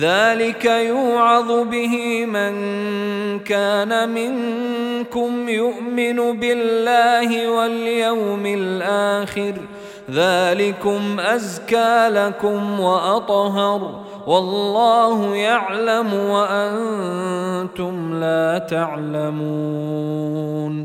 ذلك يوعظ به من كان منكم يؤمن بالله واليوم الآخر. ذلكم أزكى لكم وأطهر. واللہ يعلم وأنتم لا تعلمون.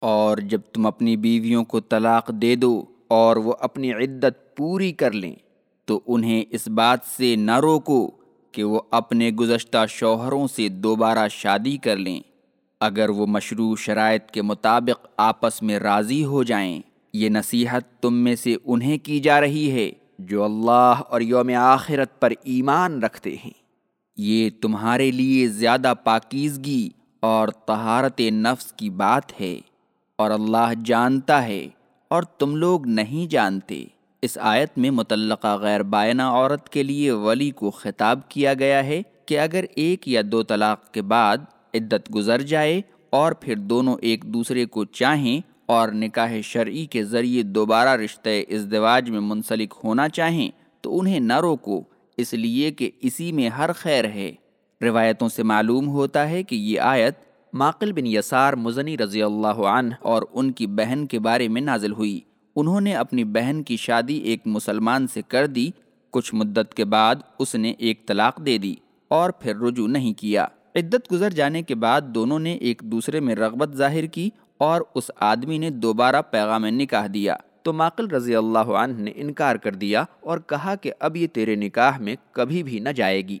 اور جب تم اپنی بیویوں کو طلاق دے دو اور وہ اپنی عدت پوری کر لیں تو انہیں اس بات سے نہ روکو کہ وہ اپنے گزشتہ شوہروں سے دوبارہ شادی کر لیں۔ اگر وہ مشروع شرائط کے مطابق آپس میں راضی ہو جائیں، یہ نصیحت تم میں سے انہیں کی جا رہی ہے جو اللہ اور یوم آخرت پر ایمان رکھتے ہیں۔ یہ تمہارے لیے زیادہ پاکیزگی اور طہارت نفس کی بات ہے اور اللہ جانتا ہے اور تم لوگ نہیں جانتے۔ اس آیت میں متعلقہ غیر بائنہ عورت کے لیے ولی کو خطاب کیا گیا ہے کہ اگر ایک یا دو طلاق کے بعد عدت گزر جائے اور پھر دونوں ایک دوسرے کو چاہیں اور نکاح شرعی کے ذریعے دوبارہ رشتہ ازدواج میں منسلک ہونا چاہیں تو انہیں نہ روکو، اس لیے کہ اسی میں ہر خیر ہے۔ روایتوں سے معلوم ہوتا ہے کہ یہ آیت ماقل بن یسار مزنی رضی اللہ عنہ اور ان کی بہن کے بارے میں نازل ہوئی۔ انہوں نے اپنی بہن کی شادی ایک مسلمان سے کر دی، کچھ مدت کے بعد اس نے ایک طلاق دے دی اور پھر رجوع نہیں کیا۔ عدت گزر جانے کے بعد دونوں نے ایک دوسرے میں رغبت ظاہر کی اور اس آدمی نے دوبارہ پیغام نکاح دیا۔ تو ماقل رضی اللہ عنہ نے انکار کر دیا اور کہا کہ اب یہ تیرے نکاح میں کبھی بھی نہ جائے گی۔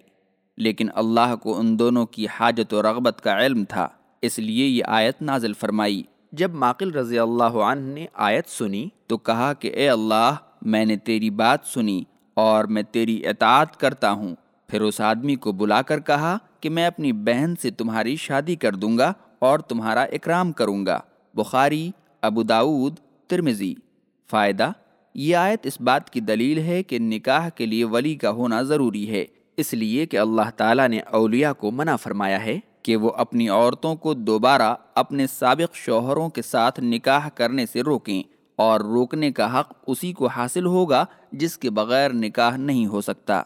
لیکن اللہ کو ان دونوں کی حاجت و رغبت کا علم تھا، اس لیے یہ آیت نازل فرمائی۔ جب ماقل رضی اللہ عنہ نے آیت سنی تو کہا کہ اے اللہ، میں نے تیری بات سنی اور میں تیری اطاعت کرتا ہوں۔ پھر اس آدمی کو بلا کر کہا کہ میں اپنی بہن سے تمہاری شادی کر دوں گا اور تمہارا اکرام کروں گا۔ بخاری، ابو داود ترمزی فائدہ، یہ آیت اس بات کی دلیل ہے کہ نکاح کے لیے ولی کا ہونا ضروری ہے۔ اس لیے کہ اللہ تعالیٰ نے اولیاء کو منع فرمایا ہے۔ کہ وہ اپنی عورتوں کو دوبارہ اپنے سابق شوہروں کے ساتھ نکاح کرنے سے روکیں اور روکنے کا حق اسی کو حاصل ہوگا جس کے بغیر نکاح نہیں ہو سکتا۔